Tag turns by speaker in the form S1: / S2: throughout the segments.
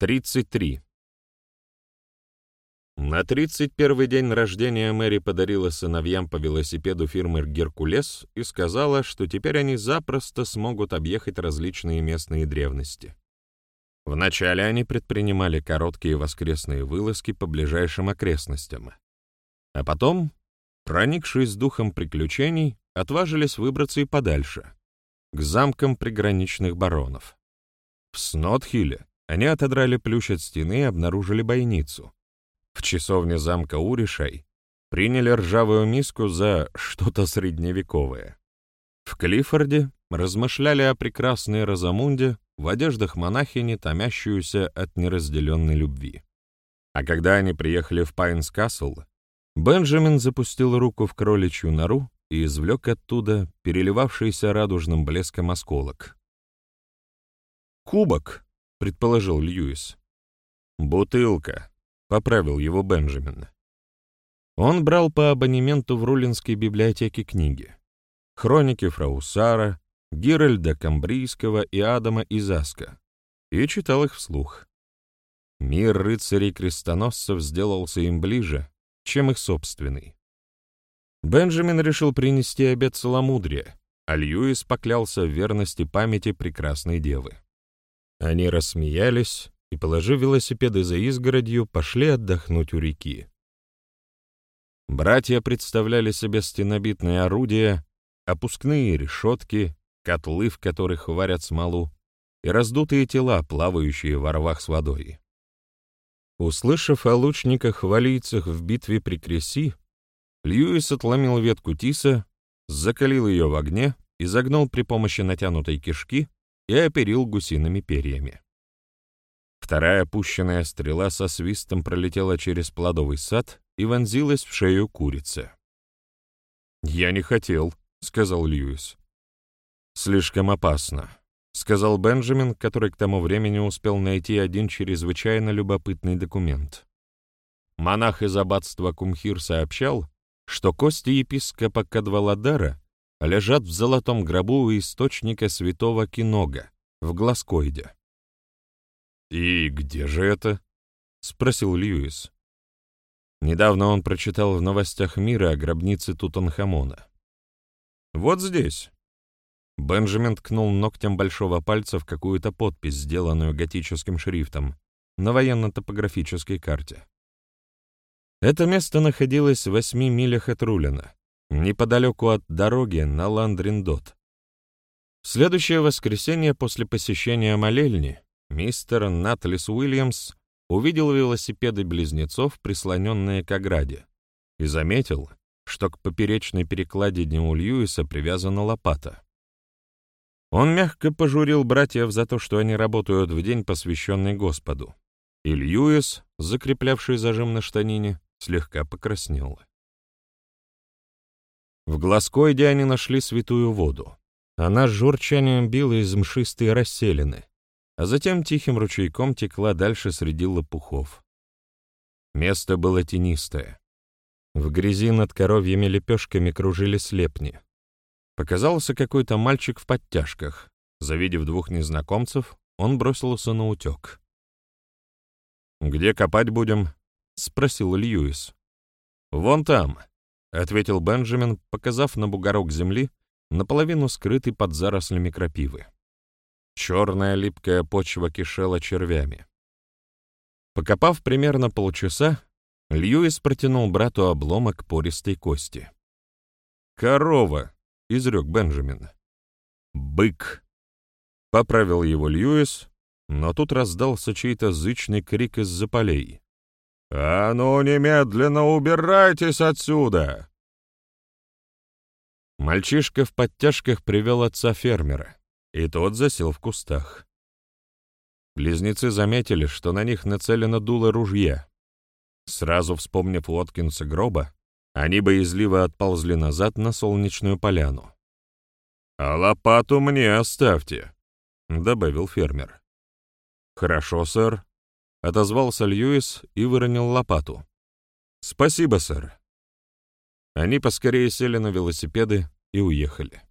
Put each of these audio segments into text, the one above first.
S1: 33. На 31-й день рождения Мэри подарила сыновьям по велосипеду фирмы «Геркулес» и сказала, что теперь они запросто смогут объехать различные местные древности. Вначале они предпринимали короткие воскресные вылазки по ближайшим окрестностям. А потом, проникшись духом приключений, отважились выбраться и подальше, к замкам приграничных баронов. В Снотхилле они отодрали плющ от стены и обнаружили бойницу. В часовне замка Уришай приняли ржавую миску за что-то средневековое. В Клиффорде размышляли о прекрасной Розамунде в одеждах монахини, томящуюся от неразделенной любви. А когда они приехали в Пайнс-Касл, Бенджамин запустил руку в кроличью нору и извлек оттуда переливавшийся радужным блеском осколок. «Кубок», — предположил Льюис. «Бутылка», — поправил его Бенджамин. Он брал по абонементу в Рулинской библиотеке книги. Хроники фрау Сара, Геральда Камбрийского и Адама Изаска, и читал их вслух. Мир рыцарей-крестоносцев сделался им ближе, чем их собственный. Бенджамин решил принести обет целомудрия, а Льюис поклялся в верности памяти прекрасной девы. Они рассмеялись и, положив велосипеды за изгородью, пошли отдохнуть у реки. Братья представляли себе стенобитные орудия, опускные решетки, котлы, в которых варят смолу, и раздутые тела, плавающие во рвах с водой. Услышав о лучниках-валийцах в битве при Креси, Льюис отломил ветку тиса, закалил ее в огне и загнул при помощи натянутой кишки и оперил гусиными перьями. Вторая пущенная стрела со свистом пролетела через плодовый сад и вонзилась в шею курицы. «Я не хотел», — сказал Льюис. «Слишком опасно», — сказал Бенджамин, который к тому времени успел найти один чрезвычайно любопытный документ. Монах из аббатства Кумхир сообщал, что кости епископа Кадваладара лежат в золотом гробу у источника святого Кинога в Гласкоиде. «И где же это?» — спросил Льюис. Недавно он прочитал в новостях мира о гробнице Тутанхамона. «Вот здесь». Бенджамин ткнул ногтем большого пальца в какую-то подпись, сделанную готическим шрифтом, на военно-топографической карте. Это место находилось в восьми милях от Рулина, неподалеку от дороги на Ландриндот. В следующее воскресенье после посещения молельни мистер Натлис Уильямс увидел велосипеды близнецов, прислоненные к ограде, и заметил, что к поперечной перекладине у Льюиса привязана лопата. Он мягко пожурил братьев за то, что они работают в день, посвященный Господу, и Льюис, закреплявший зажим на штанине, слегка покраснела. В Глазкоиде они нашли святую воду. Она с журчанием била из мшистой расселины, а затем тихим ручейком текла дальше среди лопухов. Место было тенистое. В грязи над коровьими лепешками кружили слепни. Показался какой-то мальчик в подтяжках. Завидев двух незнакомцев, он бросился на утек. «Где копать будем?» — спросил Льюис. «Вон там», — ответил Бенджамин, показав на бугорок земли, наполовину скрытый под зарослями крапивы. Черная липкая почва кишела червями. Покопав примерно полчаса, Льюис протянул брату обломок пористой кости. «Корова», — изрек Бенджамин. «Бык», — поправил его Льюис, но тут раздался чей-то зычный крик из-за полей. «А ну, немедленно убирайтесь отсюда!» Мальчишка в подтяжках привел отца фермера, и тот засел в кустах. Близнецы заметили, что на них нацелено дуло ружья. Сразу вспомнив Уоткинса гроба, они боязливо отползли назад на солнечную поляну. «А лопату мне оставьте», — добавил фермер. «Хорошо, сэр», — отозвался Льюис и выронил лопату. «Спасибо, сэр». Они поскорее сели на велосипеды и уехали.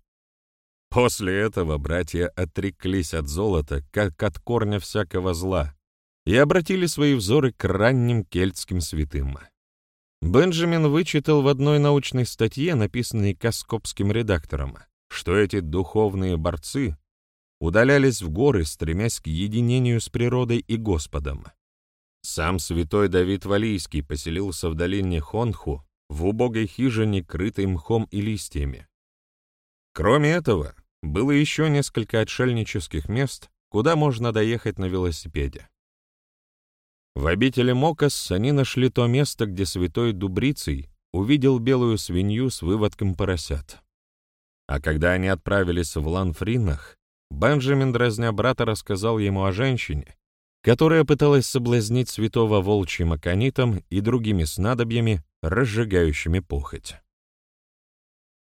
S1: После этого братья отреклись от золота, как от корня всякого зла, и обратили свои взоры к ранним кельтским святым. Бенджамин вычитал в одной научной статье, написанной Каскопским редактором, что эти духовные борцы удалялись в горы, стремясь к единению с природой и Господом. Сам святой Давид Валийский поселился в долине Хонху, в убогой хижине, крытой мхом и листьями. Кроме этого, было еще несколько отшельнических мест, куда можно доехать на велосипеде. В обители Мокас они нашли то место, где святой Дубрицей увидел белую свинью с выводком поросят. А когда они отправились в Ланфринах, Бенджамин, дразня брата, рассказал ему о женщине, которая пыталась соблазнить святого волчьим аконитом и другими снадобьями, разжигающими похоть.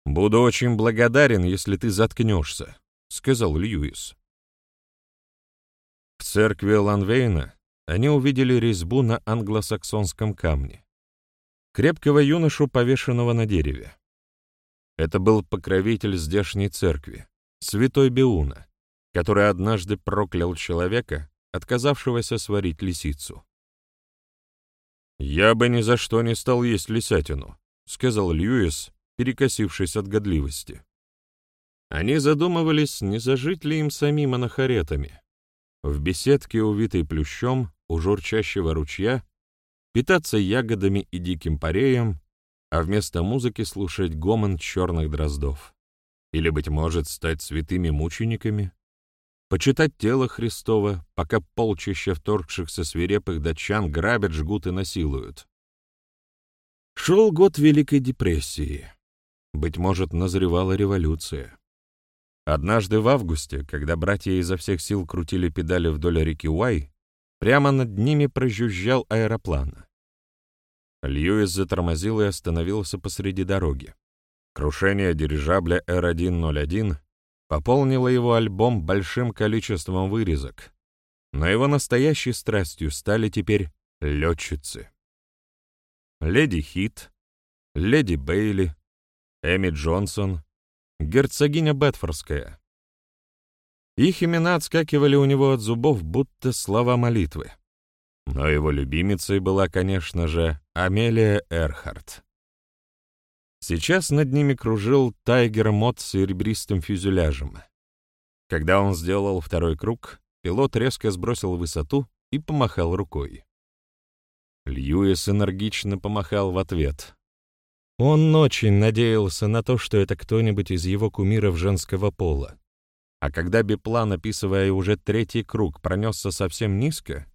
S1: «Буду очень благодарен, если ты заткнешься», — сказал Льюис. В церкви Ланвейна они увидели резьбу на англосаксонском камне. Крепкого юношу, повешенного на дереве. Это был покровитель здешней церкви, святой Беуна, который однажды проклял человека, отказавшегося сварить лисицу. «Я бы ни за что не стал есть лисятину», — сказал Льюис, перекосившись от годливости. Они задумывались, не зажить ли им самим анахаретами. В беседке, увитой плющом, у журчащего ручья, питаться ягодами и диким пареем, а вместо музыки слушать гомон черных дроздов. Или, быть может, стать святыми мучениками? Почитать тело Христова, пока полчища вторгшихся свирепых датчан грабят, жгут и насилуют. Шел год Великой депрессии. Быть может, назревала революция. Однажды в августе, когда братья изо всех сил крутили педали вдоль реки Уай, Прямо над ними прожужжал аэроплан. Льюис затормозил и остановился посреди дороги. Крушение дирижабля Р-101 пополнило его альбом большим количеством вырезок, но его настоящей страстью стали теперь летчицы. Леди Хит, Леди Бейли, Эми Джонсон, герцогиня Бетфордская, их имена отскакивали у него от зубов, будто слова молитвы. Но его любимицей была, конечно же, Амелия Эрхарт. Сейчас над ними кружил Тайгер Мот с серебристым фюзеляжем. Когда он сделал второй круг, пилот резко сбросил высоту и помахал рукой. Льюис энергично помахал в ответ. Он очень надеялся на то, что это кто-нибудь из его кумиров женского пола. А когда биплан, описывая уже третий круг, пронесся совсем низко,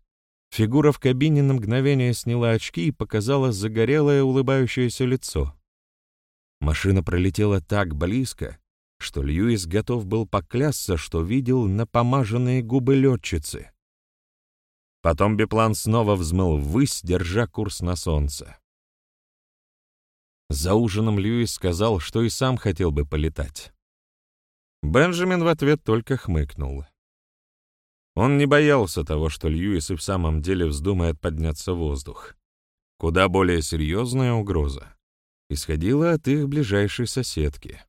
S1: фигура в кабине на мгновение сняла очки и показала загорелое улыбающееся лицо. Машина пролетела так близко, что Льюис готов был поклясться, что видел напомаженные губы летчицы. Потом биплан снова взмыл ввысь, держа курс на солнце. За ужином Льюис сказал, что и сам хотел бы полетать. Бенджамин в ответ только хмыкнул. Он не боялся того, что Льюис и в самом деле вздумает подняться в воздух. Куда более серьезная угроза исходила от их ближайшей соседки.